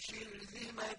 She'll yeşil zime